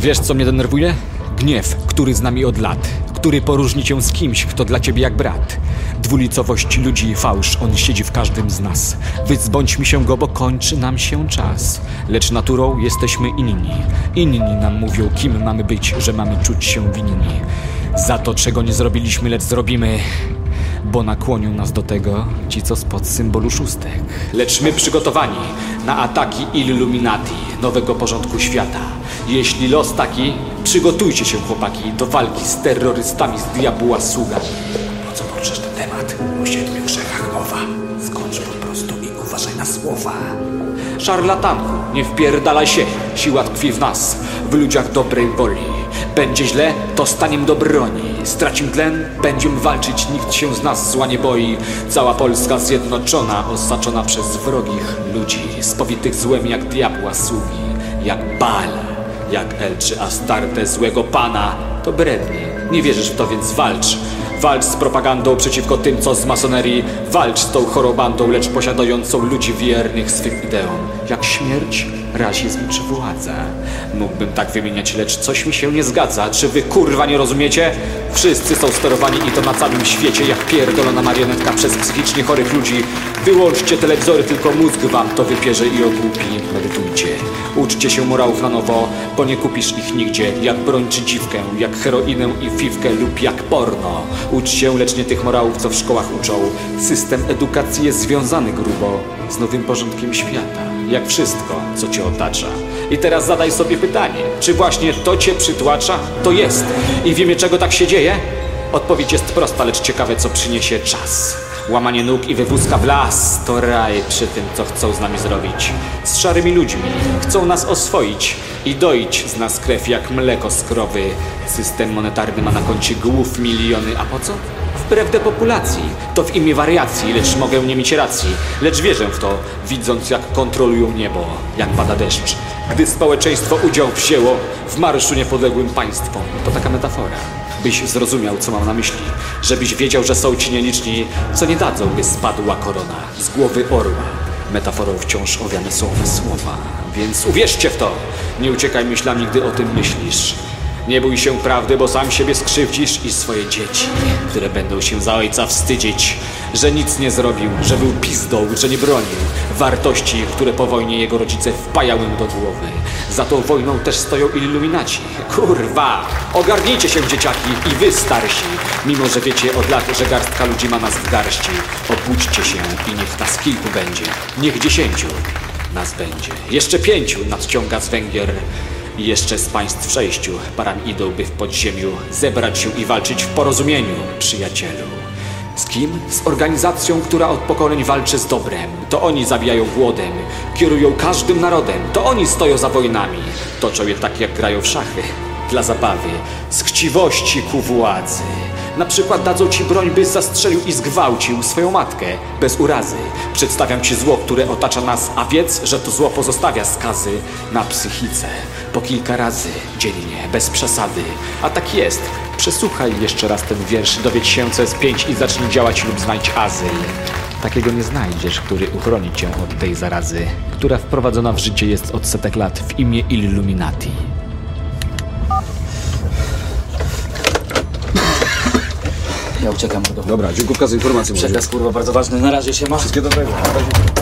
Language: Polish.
Wiesz, co mnie denerwuje? Gniew, który z nami od lat, który poróżni cię z kimś, kto dla ciebie jak brat. Dwulicowość ludzi i fałsz, on siedzi w każdym z nas. Wyzbądźmy się go, bo kończy nam się czas. Lecz naturą jesteśmy inni. Inni nam mówią, kim mamy być, że mamy czuć się winni. Za to, czego nie zrobiliśmy, lecz zrobimy bo nakłonią nas do tego ci, co spod symbolu szóstek. Lecz my przygotowani na ataki Illuminati, nowego porządku świata. Jeśli los taki, przygotujcie się chłopaki do walki z terrorystami z diabła sługami. Po co poruszasz ten temat? O siedmiu grzechach mowa. Skończ po prostu i uważaj na słowa. Szarlatanku, nie wpierdalaj się, siła tkwi w nas, w ludziach dobrej woli. Będzie źle, to staniem do broni. Stracim tlen, będziemy walczyć, nikt się z nas zła nie boi. Cała Polska zjednoczona, osaczona przez wrogich ludzi, spowitych złem jak diabła sługi, jak Bal, jak El czy Astarte złego pana. To brednie, nie wierzysz w to, więc walcz. Walcz z propagandą przeciwko tym, co z masonerii. Walcz z tą chorobandą, lecz posiadającą ludzi wiernych swym ideom. Jak śmierć, rasizm czy władza. Mógłbym tak wymieniać, lecz coś mi się nie zgadza. Czy wy kurwa nie rozumiecie? Wszyscy są sterowani i to na całym świecie, jak pierdolona marionetka przez psychicznie chorych ludzi. Wyłączcie telewizory, tylko mózg wam to wypierze i ogłupi. Medytujcie. Uczcie się morałów na nowo, bo nie kupisz ich nigdzie. Jak broń czy dziwkę, jak heroinę i fiwkę lub jak porno. Ucz się, lecz nie tych morałów, co w szkołach uczą. System edukacji jest związany grubo z nowym porządkiem świata. Jak wszystko, co cię otacza. I teraz zadaj sobie pytanie, czy właśnie to cię przytłacza? To jest. I wiemy, czego tak się dzieje? Odpowiedź jest prosta, lecz ciekawe, co przyniesie czas. Łamanie nóg i wywózka w las to raj przy tym, co chcą z nami zrobić. Z szarymi ludźmi chcą nas oswoić i doić z nas krew jak mleko z krowy. System monetarny ma na koncie głów miliony, a po co? Wbrew depopulacji, to w imię wariacji, lecz mogę nie mieć racji. Lecz wierzę w to, widząc jak kontrolują niebo, jak pada deszcz. Gdy społeczeństwo udział wzięło w marszu niepodległym państwom, to taka metafora byś zrozumiał, co mam na myśli. Żebyś wiedział, że są ci nieliczni, co nie dadzą, by spadła korona z głowy orła. Metaforą wciąż owiane są słowa, więc uwierzcie w to. Nie uciekaj myślami, gdy o tym myślisz. Nie bój się prawdy, bo sam siebie skrzywdzisz i swoje dzieci, które będą się za ojca wstydzić, że nic nie zrobił, że był pizdą, że nie bronił wartości, które po wojnie jego rodzice wpajały mu do głowy. Za tą wojną też stoją iluminaci. Kurwa! Ogarnijcie się, dzieciaki, i wy starsi, mimo że wiecie od lat, że garstka ludzi ma nas w garści. Obudźcie się i niech nas kilku będzie, niech dziesięciu nas będzie. Jeszcze pięciu nadciąga z Węgier. Jeszcze z państw sześciu parami idą, by w podziemiu zebrać się i walczyć w porozumieniu, przyjacielu. Z kim? Z organizacją, która od pokoleń walczy z dobrem. To oni zabijają głodem, kierują każdym narodem. To oni stoją za wojnami. Toczą je tak, jak grają w szachy. Dla zabawy, z chciwości ku władzy. Na przykład dadzą ci broń, byś zastrzelił i zgwałcił swoją matkę, bez urazy. Przedstawiam ci zło, które otacza nas, a wiedz, że to zło pozostawia skazy na psychice. Po kilka razy, dzielnie, bez przesady. A tak jest. Przesłuchaj jeszcze raz ten wiersz, dowiedz się, co jest pięć i zacznij działać lub znajdź azyl. Takiego nie znajdziesz, który uchroni cię od tej zarazy, która wprowadzona w życie jest od setek lat w imię Illuminati. Ja uciekam, mordo. Dobra, dziękuję za informację. Przekaz kurwa bardzo ważny. Na razie się ma. Wszystkiego dobrego. Na razie.